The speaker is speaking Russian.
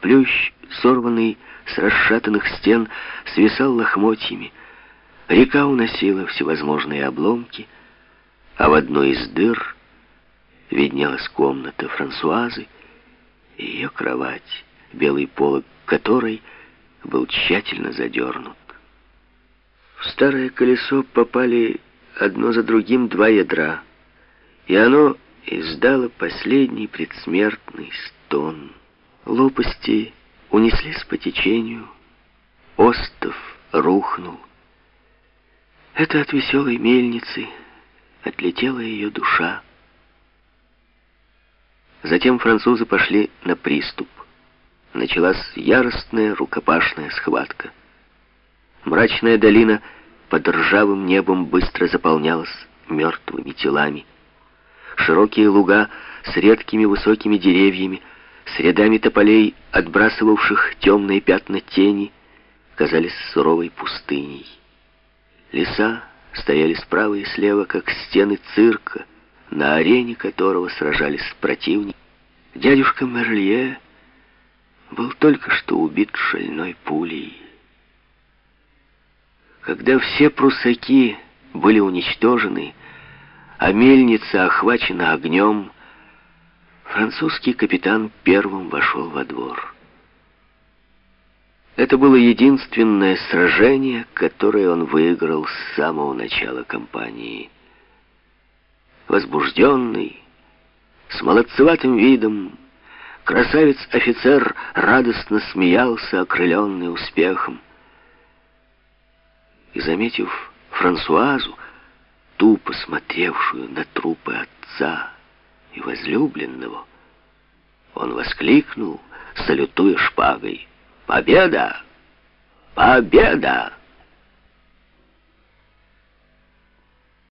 Плющ, сорванный с расшатанных стен, свисал лохмотьями. Река уносила всевозможные обломки, а в одной из дыр виднелась комната Франсуазы и ее кровать, белый полог которой был тщательно задернут. В старое колесо попали одно за другим два ядра, и оно издало последний предсмертный стон. Лопасти унеслись по течению, остов рухнул. Это от веселой мельницы отлетела ее душа. Затем французы пошли на приступ. Началась яростная рукопашная схватка. Мрачная долина под ржавым небом быстро заполнялась мертвыми телами. Широкие луга с редкими высокими деревьями, с рядами тополей, отбрасывавших темные пятна тени, казались суровой пустыней. Леса стояли справа и слева, как стены цирка, на арене которого сражались противники. Дядюшка Мерлье был только что убит шальной пулей. Когда все прусаки были уничтожены, а мельница охвачена огнем, французский капитан первым вошел во двор. Это было единственное сражение, которое он выиграл с самого начала кампании. Возбужденный, с молодцеватым видом, красавец-офицер радостно смеялся, окрыленный успехом. И, заметив Франсуазу, тупо смотревшую на трупы отца и возлюбленного, он воскликнул, салютуя шпагой, «Победа! Победа!»